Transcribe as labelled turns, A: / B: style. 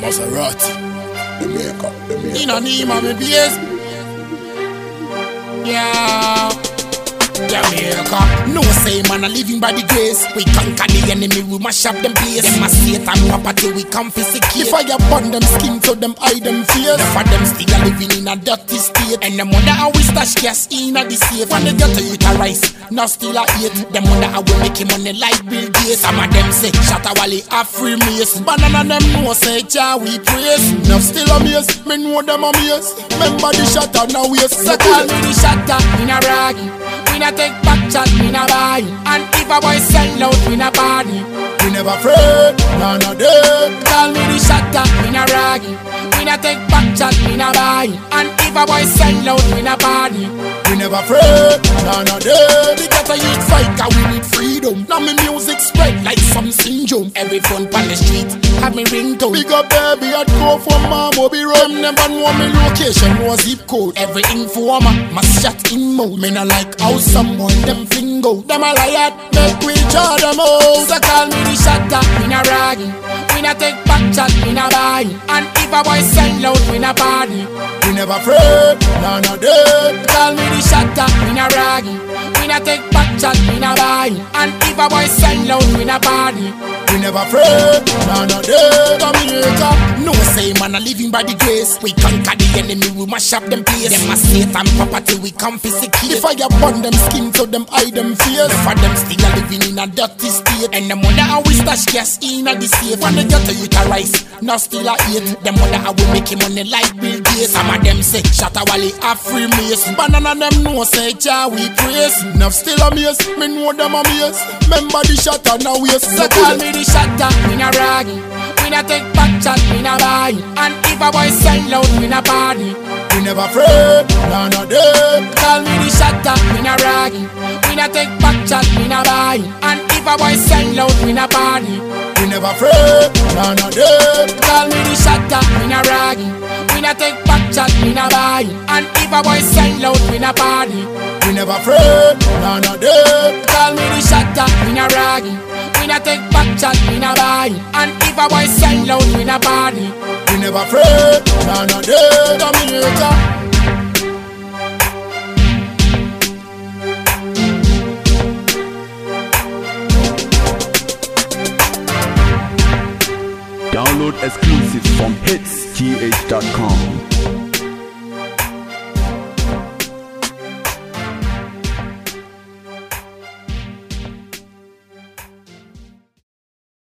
A: Maserati. Jamaica, Jamaica.
B: In a name of me base. Yeah. Jamaica. No say man a living by the grace. We conquer the enemy, we mash up them place. Them a state and property, we confiscate. The fire burn them skin so them hide them face. For them still a living in a dirty state. And wonder how we stash gas in a the safe. And they get to eat a rice, now still a eat. Them wonder how we make money like Bill Gates. Some of them say, Shatta Wale a free mace. Banana them know say, Jah we praise. Now still a maze, me know them a maze. Remember the Shatta now we So call me the Shatta, in a rag. We not take back chat, we not buy. And if a boy sell out, we not body. We never afraid, none of them. Call me the Shatta, we not raggy. We not take back chat, we not buy. And if a boy sell out, we not body. We never afraid, none of them. Because I youth fight, cause we need freedom. Now me music spread like some syndrome. Every phone on the street have me ringtone. Big up baby, I'd go for mama, be run. Never know me location, no zip code. Every informer must shut in mode. Me not like how someone them fling go. Them a liar, make we draw them out. So call me the Shatta, me not ragging. We not take back chat, we not buy. And if a boy sell out, we not body. We never afraid, none of them. Call me the Shatta, we not raggy. We not take back chat, we not buy. And if a boy sell out, we not body. We never afraid, none of them. Jamaica, no say man a living by the grace. We conquer the enemy, we mash up them place. Them a state and property, we confiscate. The fire burn them skin so them hide them face. For them still a living in a dirty state. And wonder how we stash gas in a the safe. And they get to a rice, now still a eat. Them wonder how we make money like Bill Gates. Some of them say, Shatta Wale a free mace. Banana them know say, Jah we praise. Enough still a mace, me know them a mace. Remember the Shatta now we So call me the Shatta, me not raggy. We not take back chat, we not buy. And if a boy sell out, we not body. We never afraid, none of them. Call me the Shatta, we not raggy. We not take back chat, we not buy. And if a boy sell out, we not body. We never afraid, none of them. Call me the Shatta, we not raggy. We not take back chat, we not buy. And if a boy sell out, we not body. We never afraid, none of them. Call me the Shatta, we not raggy. We not take back chat, we not buy. And if a boy sell out, we not body. We never afraid, none of them. Jamaica.
C: Download exclusives from hitsgh.com.